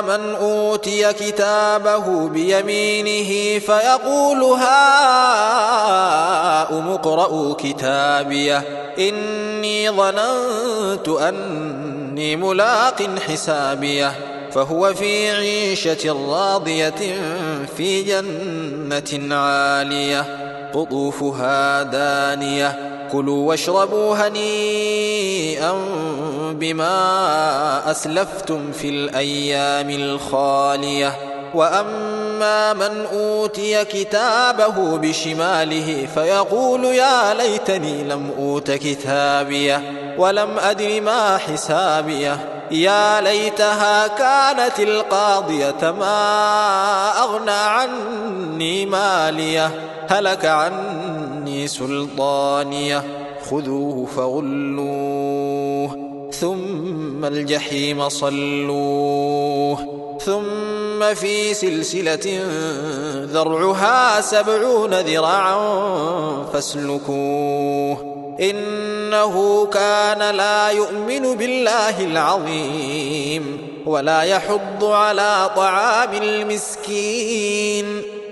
من أوتي كتابه بيمينه فيقول هاؤم اقرءوا كتابيه. إني ظننت أني ملاق حسابيه. فهو في عيشة راضية في جنة عالية. قطوفها دانية. كلوا واشربوا هنيئا بما أسلفتم في الأيام الخالية. وأما من أوتي كتابه بشماله فيقول يا ليتني لم أوت كتابيه ولم أدر ما حسابيه. يا ليتها كانت القاضية ما أغنى عني ماليه. هلك عني سلطانيه خذوه فغلوه ثم الجحيم صلوه ثم في سلسلة ذرعها سبعون ذراعا فاسلكوه إنه كان لا يؤمن بالله العظيم ولا يحض على طعام المسكين.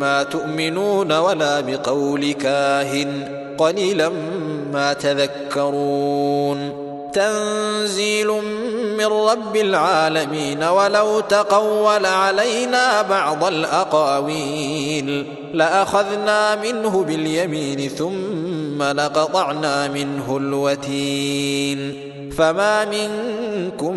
ما تؤمنون ولا بقول كاهن قليلا ما تذكرون. تنزيل من رب العالمين ولو تقول علينا بعض الأقاويل. لأخذنا منه باليمين ثم لقطعنا منه الوتين. فما منكم